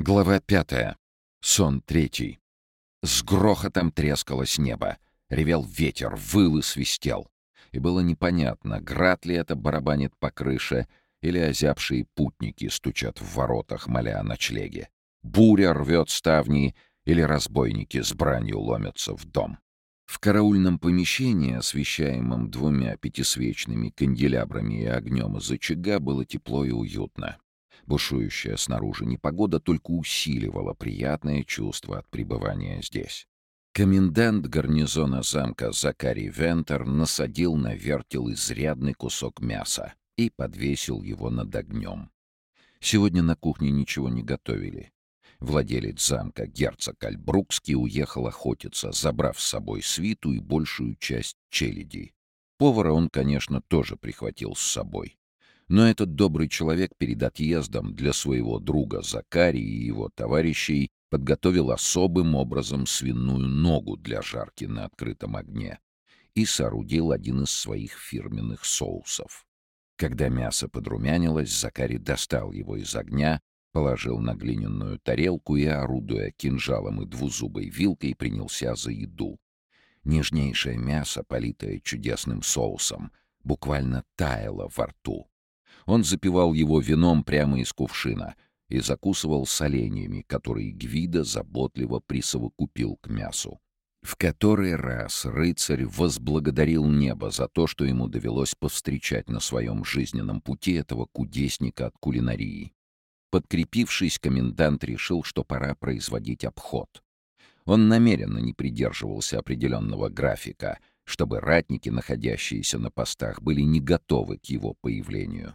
Глава пятая. Сон третий. С грохотом трескалось небо. Ревел ветер, выл и свистел. И было непонятно, град ли это барабанит по крыше, или озябшие путники стучат в воротах, моля о ночлеге. Буря рвет ставни, или разбойники с бранью ломятся в дом. В караульном помещении, освещаемом двумя пятисвечными канделябрами и огнем из очага, было тепло и уютно. Бушующая снаружи непогода только усиливала приятное чувство от пребывания здесь. Комендант гарнизона замка Закарий Вентер насадил на вертел изрядный кусок мяса и подвесил его над огнем. Сегодня на кухне ничего не готовили. Владелец замка герцог Альбрукский уехал охотиться, забрав с собой свиту и большую часть челяди. Повара он, конечно, тоже прихватил с собой. Но этот добрый человек перед отъездом для своего друга Закари и его товарищей подготовил особым образом свиную ногу для жарки на открытом огне и соорудил один из своих фирменных соусов. Когда мясо подрумянилось, Закари достал его из огня, положил на глиняную тарелку и, орудуя кинжалом и двузубой вилкой, принялся за еду. Нежнейшее мясо, политое чудесным соусом, буквально таяло во рту. Он запивал его вином прямо из кувшина и закусывал соленьями, которые Гвида заботливо присовокупил к мясу. В который раз рыцарь возблагодарил небо за то, что ему довелось повстречать на своем жизненном пути этого кудесника от кулинарии. Подкрепившись, комендант решил, что пора производить обход. Он намеренно не придерживался определенного графика, чтобы ратники, находящиеся на постах, были не готовы к его появлению.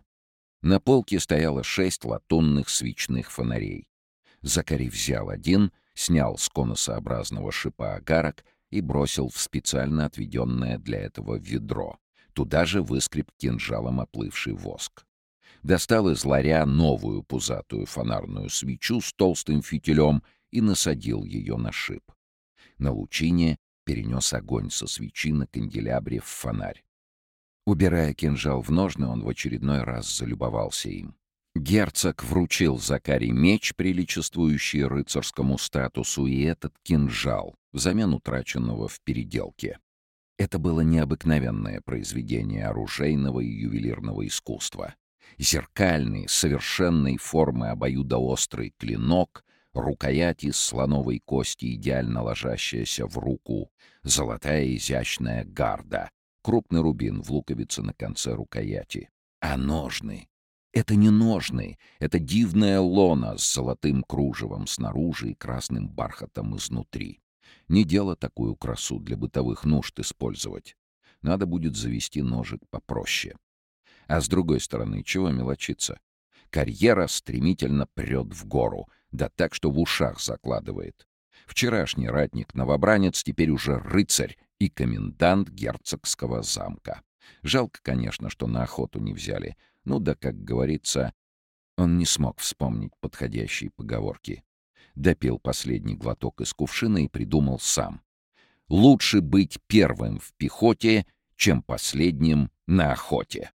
На полке стояло шесть латунных свечных фонарей. Закари взял один, снял с конусообразного шипа агарок и бросил в специально отведенное для этого ведро. Туда же выскреб кинжалом оплывший воск. Достал из ларя новую пузатую фонарную свечу с толстым фитилем и насадил ее на шип. На лучине перенес огонь со свечи на канделябре в фонарь. Убирая кинжал в ножны, он в очередной раз залюбовался им. Герцог вручил Закари меч, приличествующий рыцарскому статусу, и этот кинжал, взамен утраченного в переделке. Это было необыкновенное произведение оружейного и ювелирного искусства. Зеркальный, совершенной формы обоюдоострый клинок, рукоять из слоновой кости, идеально ложащаяся в руку, золотая изящная гарда, крупный рубин в луковице на конце рукояти. А ножны? Это не ножны, это дивная лона с золотым кружевом снаружи и красным бархатом изнутри. Не дело такую красу для бытовых нужд использовать. Надо будет завести ножик попроще. А с другой стороны, чего мелочиться? Карьера стремительно прет в гору, да так, что в ушах закладывает. Вчерашний ратник-новобранец теперь уже рыцарь и комендант герцогского замка. Жалко, конечно, что на охоту не взяли. Ну да, как говорится, он не смог вспомнить подходящие поговорки. Допил последний глоток из кувшина и придумал сам. Лучше быть первым в пехоте, чем последним на охоте.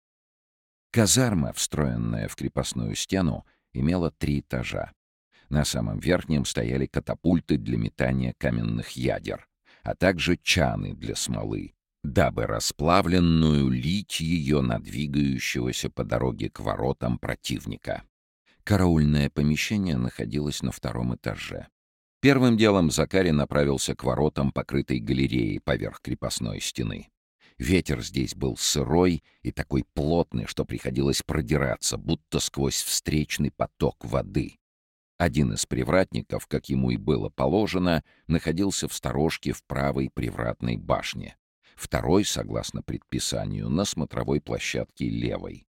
Казарма, встроенная в крепостную стену, имела три этажа. На самом верхнем стояли катапульты для метания каменных ядер а также чаны для смолы, дабы расплавленную лить ее на двигающегося по дороге к воротам противника. Караульное помещение находилось на втором этаже. Первым делом Закари направился к воротам, покрытой галереей поверх крепостной стены. Ветер здесь был сырой и такой плотный, что приходилось продираться, будто сквозь встречный поток воды. Один из привратников, как ему и было положено, находился в сторожке в правой привратной башне. Второй, согласно предписанию, на смотровой площадке левой.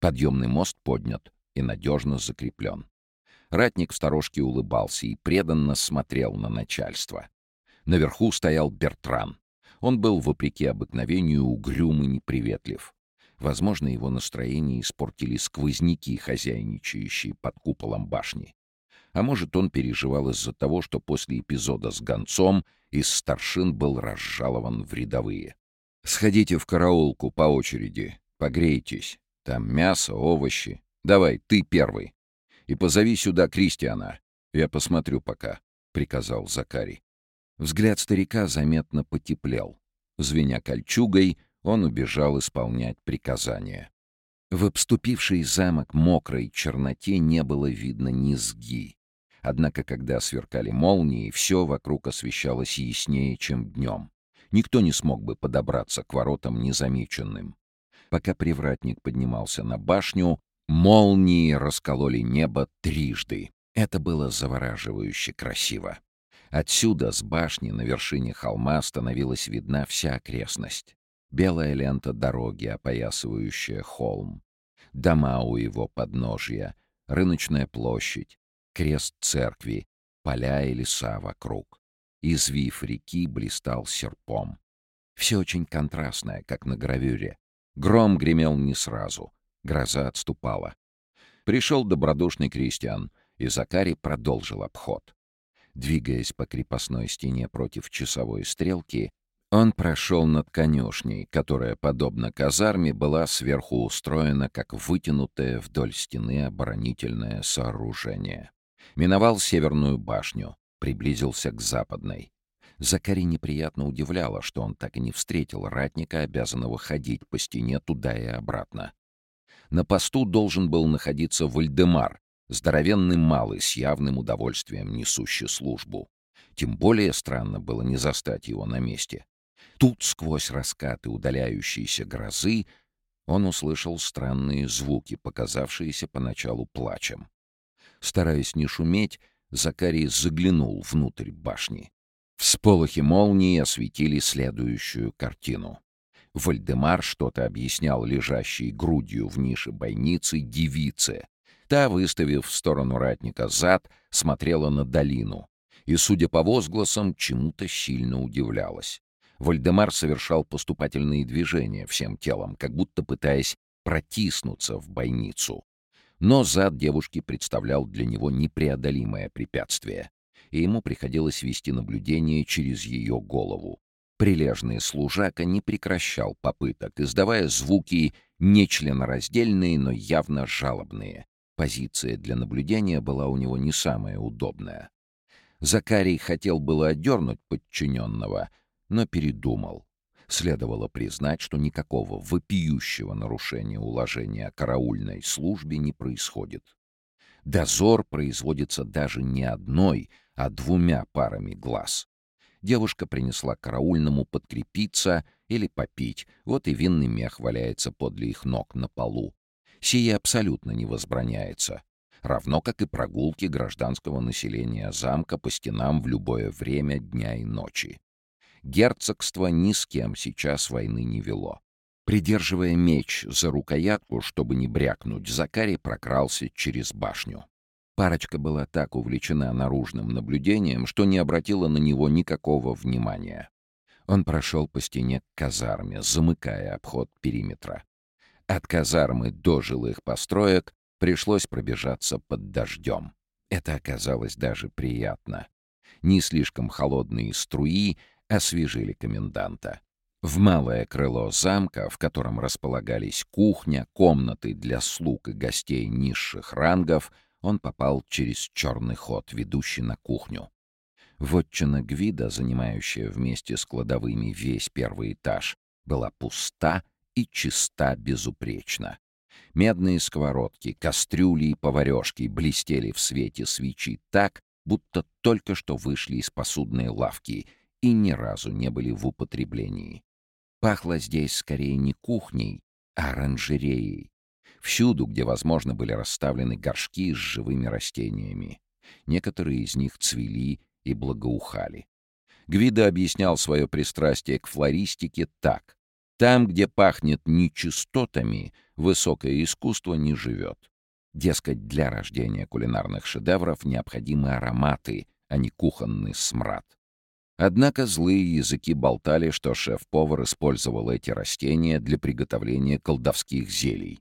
Подъемный мост поднят и надежно закреплен. Ратник в сторожке улыбался и преданно смотрел на начальство. Наверху стоял Бертран. Он был, вопреки обыкновению, угрюм и неприветлив. Возможно, его настроение испортили сквозняки, хозяйничающие под куполом башни. А может, он переживал из-за того, что после эпизода с гонцом из старшин был разжалован в рядовые. «Сходите в караулку по очереди, погрейтесь. Там мясо, овощи. Давай, ты первый. И позови сюда Кристиана. «Я посмотрю пока», — приказал Закарий. Взгляд старика заметно потеплел. Звеня кольчугой, он убежал исполнять приказания. В обступивший замок мокрой черноте не было видно низги. Однако, когда сверкали молнии, все вокруг освещалось яснее, чем днем. Никто не смог бы подобраться к воротам незамеченным. Пока привратник поднимался на башню, молнии раскололи небо трижды. Это было завораживающе красиво. Отсюда, с башни на вершине холма, становилась видна вся окрестность. Белая лента дороги, опоясывающая холм. Дома у его подножья, рыночная площадь, крест церкви, поля и леса вокруг. Извив реки блистал серпом. Все очень контрастное, как на гравюре. Гром гремел не сразу. Гроза отступала. Пришел добродушный крестьян, и Закари продолжил обход. Двигаясь по крепостной стене против часовой стрелки, он прошел над конюшней, которая, подобно казарме, была сверху устроена как вытянутое вдоль стены оборонительное сооружение. Миновал северную башню, приблизился к западной. Закари неприятно удивляло, что он так и не встретил ратника, обязанного ходить по стене туда и обратно. На посту должен был находиться Вальдемар, Здоровенный малый, с явным удовольствием несущий службу. Тем более странно было не застать его на месте. Тут, сквозь раскаты удаляющейся грозы, он услышал странные звуки, показавшиеся поначалу плачем. Стараясь не шуметь, Закарий заглянул внутрь башни. Всполохи молнии осветили следующую картину. Вальдемар что-то объяснял лежащей грудью в нише бойницы девице, Та, выставив в сторону ратника зад, смотрела на долину и, судя по возгласам, чему-то сильно удивлялась. Вальдемар совершал поступательные движения всем телом, как будто пытаясь протиснуться в бойницу. Но зад девушки представлял для него непреодолимое препятствие, и ему приходилось вести наблюдение через ее голову. Прилежный служака не прекращал попыток, издавая звуки нечленораздельные, но явно жалобные. Позиция для наблюдения была у него не самая удобная. Закарий хотел было отдернуть подчиненного, но передумал. Следовало признать, что никакого вопиющего нарушения уложения о караульной службе не происходит. Дозор производится даже не одной, а двумя парами глаз. Девушка принесла караульному подкрепиться или попить, вот и винный мех валяется подле их ног на полу. Сие абсолютно не возбраняется, равно как и прогулки гражданского населения замка по стенам в любое время дня и ночи. Герцогство ни с кем сейчас войны не вело. Придерживая меч за рукоятку, чтобы не брякнуть, Закарий прокрался через башню. Парочка была так увлечена наружным наблюдением, что не обратила на него никакого внимания. Он прошел по стене к казарме, замыкая обход периметра. От казармы до жилых построек пришлось пробежаться под дождем. Это оказалось даже приятно. Не слишком холодные струи освежили коменданта. В малое крыло замка, в котором располагались кухня, комнаты для слуг и гостей низших рангов, он попал через черный ход, ведущий на кухню. Вотчина Гвида, занимающая вместе с кладовыми весь первый этаж, была пуста и чиста безупречно. Медные сковородки, кастрюли и поварёшки блестели в свете свечи так, будто только что вышли из посудной лавки и ни разу не были в употреблении. Пахло здесь скорее не кухней, а оранжереей. Всюду, где возможно, были расставлены горшки с живыми растениями. Некоторые из них цвели и благоухали. Гвида объяснял свое пристрастие к флористике так. Там, где пахнет нечистотами, высокое искусство не живет. Дескать, для рождения кулинарных шедевров необходимы ароматы, а не кухонный смрад. Однако злые языки болтали, что шеф-повар использовал эти растения для приготовления колдовских зелий.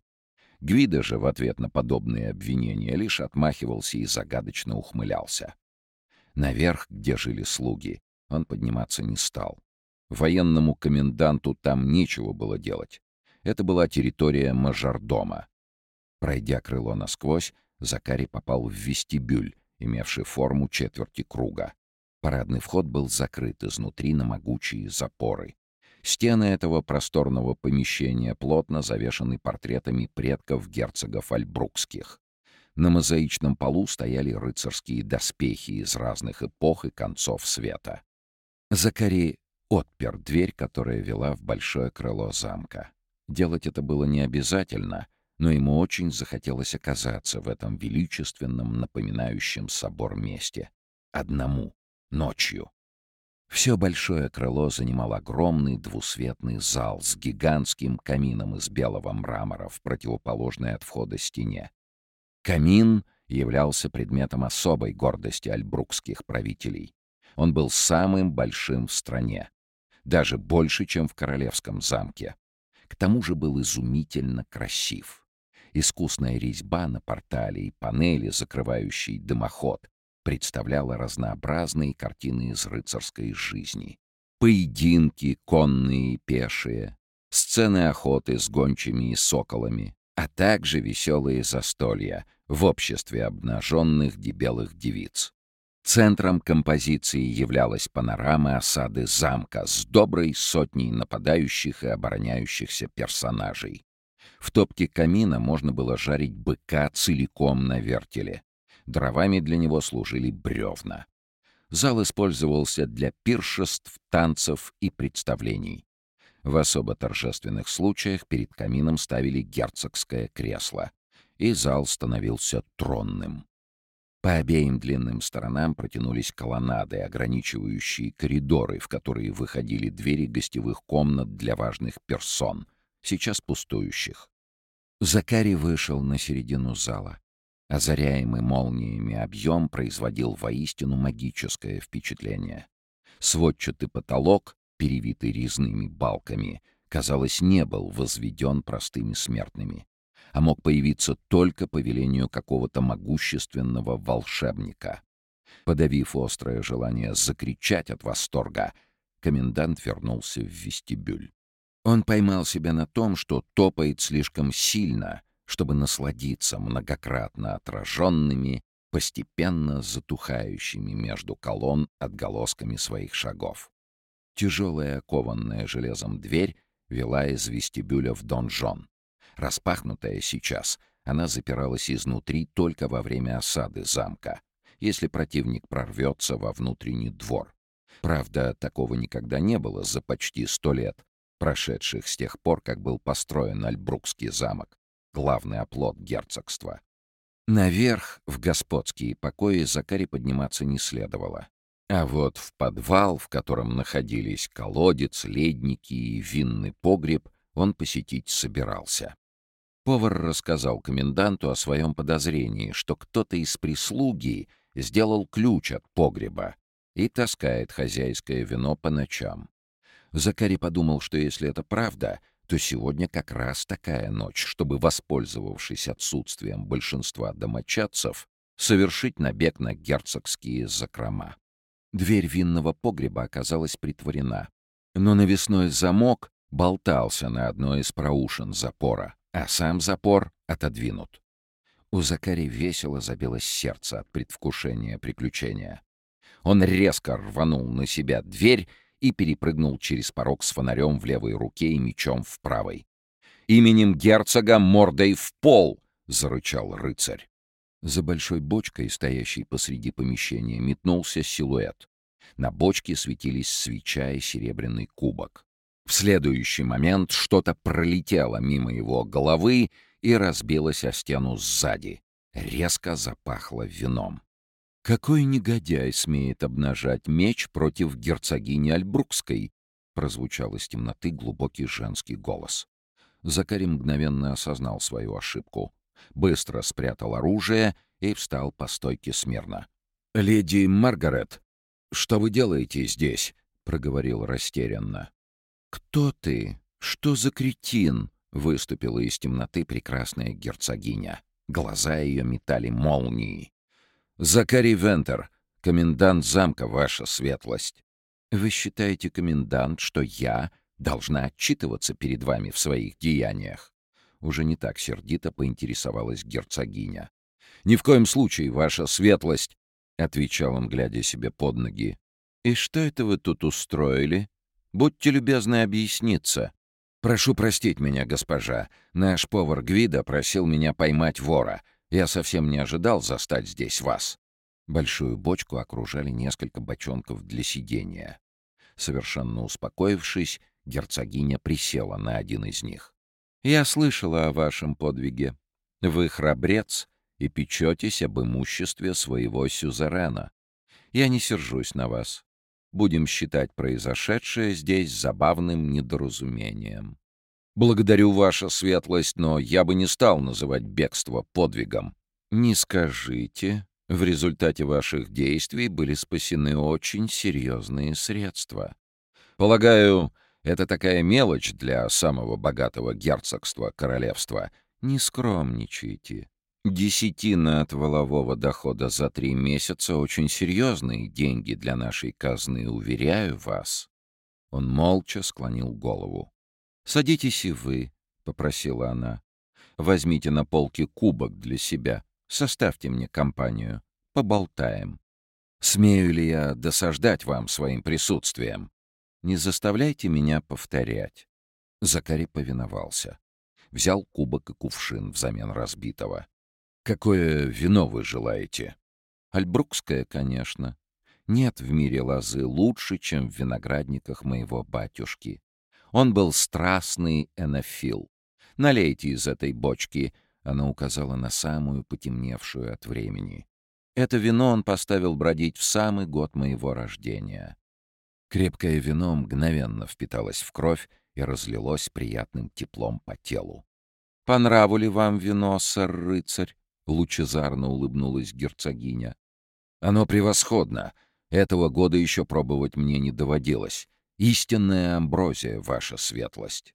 Гвида же в ответ на подобные обвинения лишь отмахивался и загадочно ухмылялся. Наверх, где жили слуги, он подниматься не стал. Военному коменданту там нечего было делать. Это была территория мажордома. Пройдя крыло насквозь, Закари попал в вестибюль имевший форму четверти круга. Парадный вход был закрыт изнутри на могучие запоры. Стены этого просторного помещения плотно завешаны портретами предков герцогов Альбрукских. На мозаичном полу стояли рыцарские доспехи из разных эпох и концов света. Закари отпер дверь, которая вела в большое крыло замка. Делать это было не обязательно, но ему очень захотелось оказаться в этом величественном, напоминающем собор месте. Одному, ночью. Все большое крыло занимал огромный двусветный зал с гигантским камином из белого мрамора в противоположной от входа стене. Камин являлся предметом особой гордости альбрукских правителей. Он был самым большим в стране, даже больше, чем в королевском замке. К тому же был изумительно красив. Искусная резьба на портале и панели, закрывающие дымоход, представляла разнообразные картины из рыцарской жизни. Поединки, конные и пешие, сцены охоты с гончими и соколами, а также веселые застолья в обществе обнаженных дебелых девиц. Центром композиции являлась панорама осады замка с доброй сотней нападающих и обороняющихся персонажей. В топке камина можно было жарить быка целиком на вертеле. Дровами для него служили бревна. Зал использовался для пиршеств, танцев и представлений. В особо торжественных случаях перед камином ставили герцогское кресло, и зал становился тронным. По обеим длинным сторонам протянулись колоннады, ограничивающие коридоры, в которые выходили двери гостевых комнат для важных персон, сейчас пустующих. Закари вышел на середину зала. Озаряемый молниями объем производил воистину магическое впечатление. Сводчатый потолок, перевитый резными балками, казалось, не был возведен простыми смертными а мог появиться только по велению какого-то могущественного волшебника. Подавив острое желание закричать от восторга, комендант вернулся в вестибюль. Он поймал себя на том, что топает слишком сильно, чтобы насладиться многократно отраженными, постепенно затухающими между колонн отголосками своих шагов. Тяжелая, окованная железом дверь вела из вестибюля в донжон. Распахнутая сейчас, она запиралась изнутри только во время осады замка, если противник прорвется во внутренний двор. Правда, такого никогда не было за почти сто лет, прошедших с тех пор, как был построен Альбрукский замок, главный оплот герцогства. Наверх, в господские покои, Закари подниматься не следовало. А вот в подвал, в котором находились колодец, ледники и винный погреб, он посетить собирался. Повар рассказал коменданту о своем подозрении, что кто-то из прислуги сделал ключ от погреба и таскает хозяйское вино по ночам. Закари подумал, что если это правда, то сегодня как раз такая ночь, чтобы, воспользовавшись отсутствием большинства домочадцев, совершить набег на герцогские закрома. Дверь винного погреба оказалась притворена, но навесной замок болтался на одной из проушин запора а сам запор отодвинут. У Закари весело забилось сердце от предвкушения приключения. Он резко рванул на себя дверь и перепрыгнул через порог с фонарем в левой руке и мечом в правой. «Именем герцога мордой в пол!» — зарычал рыцарь. За большой бочкой, стоящей посреди помещения, метнулся силуэт. На бочке светились свеча и серебряный кубок. В следующий момент что-то пролетело мимо его головы и разбилось о стену сзади. Резко запахло вином. «Какой негодяй смеет обнажать меч против герцогини Альбрукской?» прозвучал из темноты глубокий женский голос. Закари мгновенно осознал свою ошибку. Быстро спрятал оружие и встал по стойке смирно. «Леди Маргарет, что вы делаете здесь?» — проговорил растерянно. «Кто ты? Что за кретин?» — выступила из темноты прекрасная герцогиня. Глаза ее метали молнии. «Закари Вентер, комендант замка, ваша светлость. Вы считаете, комендант, что я должна отчитываться перед вами в своих деяниях?» Уже не так сердито поинтересовалась герцогиня. «Ни в коем случае, ваша светлость!» — отвечал он, глядя себе под ноги. «И что это вы тут устроили? Будьте любезны объясниться». «Прошу простить меня, госпожа. Наш повар Гвида просил меня поймать вора. Я совсем не ожидал застать здесь вас». Большую бочку окружали несколько бочонков для сидения. Совершенно успокоившись, герцогиня присела на один из них. «Я слышала о вашем подвиге. Вы храбрец и печетесь об имуществе своего сюзерена. Я не сержусь на вас. Будем считать произошедшее здесь забавным недоразумением. Благодарю ваша светлость, но я бы не стал называть бегство подвигом. Не скажите. В результате ваших действий были спасены очень серьезные средства. Полагаю, это такая мелочь для самого богатого герцогства королевства. Не скромничайте. Десятина от волового дохода за три месяца — очень серьезные деньги для нашей казны, уверяю вас. Он молча склонил голову. «Садитесь и вы», — попросила она. «Возьмите на полке кубок для себя, составьте мне компанию, поболтаем. Смею ли я досаждать вам своим присутствием? Не заставляйте меня повторять». Закари повиновался. Взял кубок и кувшин взамен разбитого. «Какое вино вы желаете?» «Альбрукское, конечно. Нет в мире лозы лучше, чем в виноградниках моего батюшки. Он был страстный энофил. Налейте из этой бочки». Она указала на самую потемневшую от времени. Это вино он поставил бродить в самый год моего рождения. Крепкое вино мгновенно впиталось в кровь и разлилось приятным теплом по телу. «По нраву ли вам вино, сэр-рыцарь?» — лучезарно улыбнулась герцогиня. «Оно превосходно. Этого года еще пробовать мне не доводилось. Истинная амброзия, ваша светлость.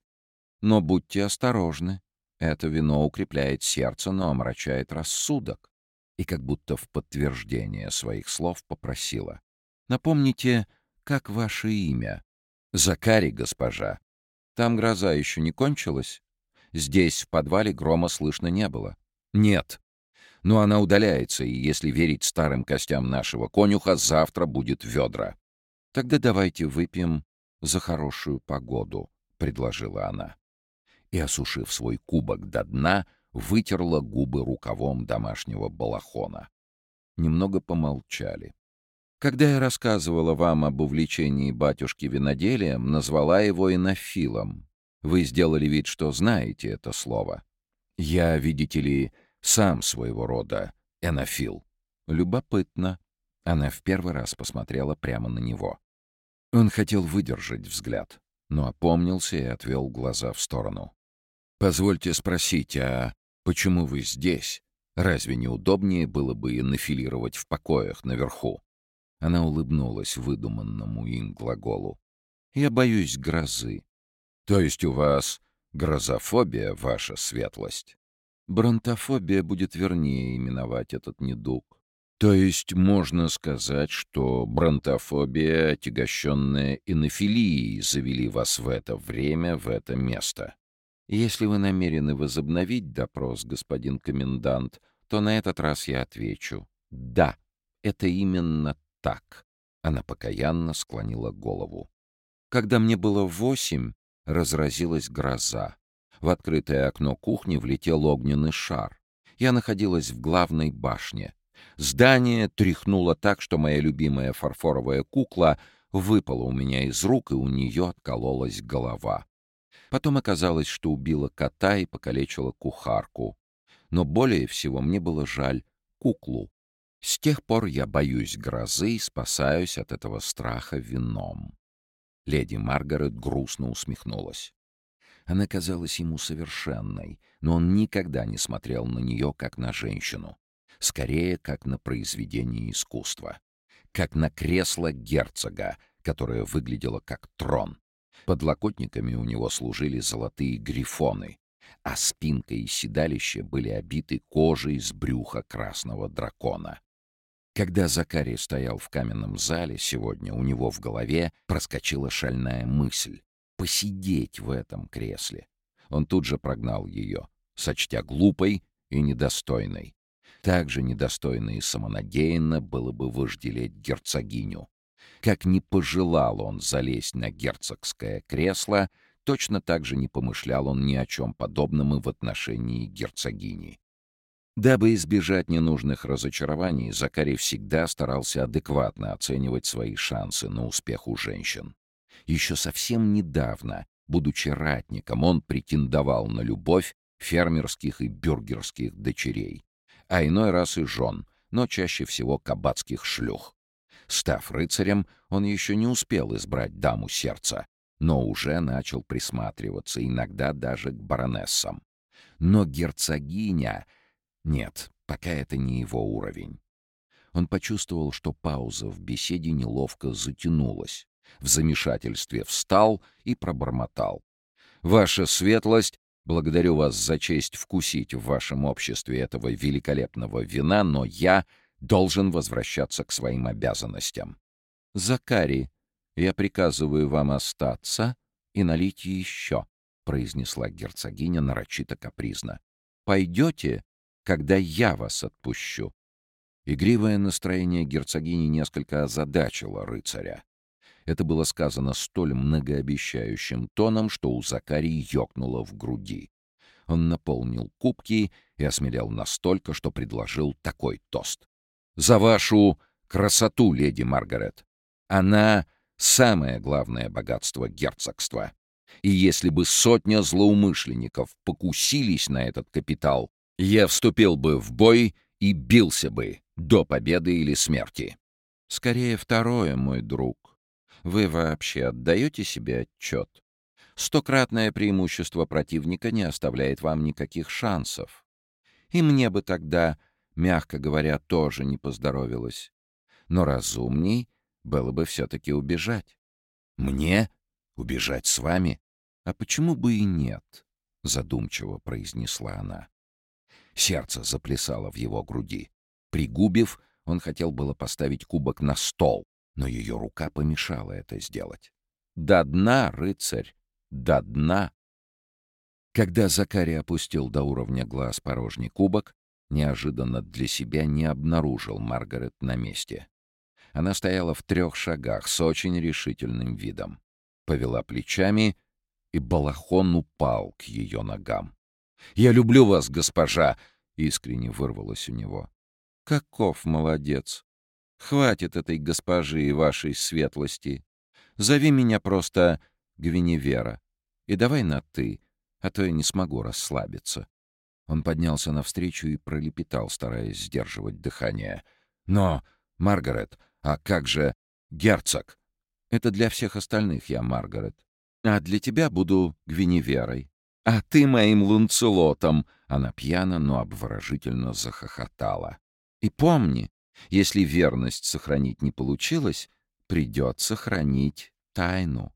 Но будьте осторожны. Это вино укрепляет сердце, но омрачает рассудок». И как будто в подтверждение своих слов попросила. «Напомните, как ваше имя?» «Закари, госпожа. Там гроза еще не кончилась? Здесь, в подвале, грома слышно не было?» «Нет», но она удаляется, и, если верить старым костям нашего конюха, завтра будет ведра. Тогда давайте выпьем за хорошую погоду, — предложила она. И, осушив свой кубок до дна, вытерла губы рукавом домашнего балахона. Немного помолчали. Когда я рассказывала вам об увлечении батюшки виноделием, назвала его инофилом. Вы сделали вид, что знаете это слово. Я, видите ли, сам своего рода энофил. Любопытно. Она в первый раз посмотрела прямо на него. Он хотел выдержать взгляд, но опомнился и отвел глаза в сторону. «Позвольте спросить, а почему вы здесь? Разве не удобнее было бы нафилировать в покоях наверху?» Она улыбнулась выдуманному им глаголу. «Я боюсь грозы». «То есть у вас грозофобия, ваша светлость?» Бронтофобия будет вернее именовать этот недуг. То есть можно сказать, что бронтофобия, отягощенная инофилией, завели вас в это время, в это место. Если вы намерены возобновить допрос, господин комендант, то на этот раз я отвечу «да». Это именно так. Она покаянно склонила голову. Когда мне было восемь, разразилась гроза. В открытое окно кухни влетел огненный шар. Я находилась в главной башне. Здание тряхнуло так, что моя любимая фарфоровая кукла выпала у меня из рук, и у нее откололась голова. Потом оказалось, что убила кота и покалечила кухарку. Но более всего мне было жаль куклу. С тех пор я боюсь грозы и спасаюсь от этого страха вином. Леди Маргарет грустно усмехнулась. Она казалась ему совершенной, но он никогда не смотрел на нее как на женщину. Скорее, как на произведение искусства. Как на кресло герцога, которое выглядело как трон. Подлокотниками у него служили золотые грифоны, а спинка и седалище были обиты кожей с брюха красного дракона. Когда Закарий стоял в каменном зале сегодня, у него в голове проскочила шальная мысль посидеть в этом кресле. Он тут же прогнал ее, сочтя глупой и недостойной. Также недостойно и самонадеянно было бы вожделеть герцогиню. Как не пожелал он залезть на герцогское кресло, точно так же не помышлял он ни о чем подобном и в отношении герцогини. Дабы избежать ненужных разочарований, Закарий всегда старался адекватно оценивать свои шансы на успех у женщин. Еще совсем недавно, будучи ратником, он претендовал на любовь фермерских и бюргерских дочерей, а иной раз и жен, но чаще всего кабацких шлюх. Став рыцарем, он еще не успел избрать даму сердца, но уже начал присматриваться, иногда даже к баронессам. Но герцогиня... Нет, пока это не его уровень. Он почувствовал, что пауза в беседе неловко затянулась. В замешательстве встал и пробормотал. «Ваша светлость, благодарю вас за честь вкусить в вашем обществе этого великолепного вина, но я должен возвращаться к своим обязанностям. Закари, я приказываю вам остаться и налить еще», — произнесла герцогиня нарочито капризно. «Пойдете, когда я вас отпущу». Игривое настроение герцогини несколько озадачило рыцаря. Это было сказано столь многообещающим тоном, что у Закарии ёкнуло в груди. Он наполнил кубки и осмелел настолько, что предложил такой тост. «За вашу красоту, леди Маргарет! Она — самое главное богатство герцогства. И если бы сотня злоумышленников покусились на этот капитал, я вступил бы в бой и бился бы до победы или смерти. Скорее второе, мой друг. Вы вообще отдаете себе отчет? Стократное преимущество противника не оставляет вам никаких шансов. И мне бы тогда, мягко говоря, тоже не поздоровилось. Но разумней было бы все-таки убежать. Мне? Убежать с вами? А почему бы и нет? Задумчиво произнесла она. Сердце заплясало в его груди. Пригубив, он хотел было поставить кубок на стол, но ее рука помешала это сделать. «До дна, рыцарь! До дна!» Когда Закарий опустил до уровня глаз порожний кубок, неожиданно для себя не обнаружил Маргарет на месте. Она стояла в трех шагах с очень решительным видом. Повела плечами, и балахон упал к ее ногам. «Я люблю вас, госпожа!» — искренне вырвалось у него. «Каков молодец! Хватит этой госпожи и вашей светлости. Зови меня просто Гвиневера. И давай на «ты», а то я не смогу расслабиться». Он поднялся навстречу и пролепетал, стараясь сдерживать дыхание. «Но, Маргарет, а как же герцог? Это для всех остальных я Маргарет. А для тебя буду Гвиневерой. А ты моим лунцелотом!» Она пьяно, но обворожительно захохотала. «И помни, если верность сохранить не получилось, придется хранить тайну.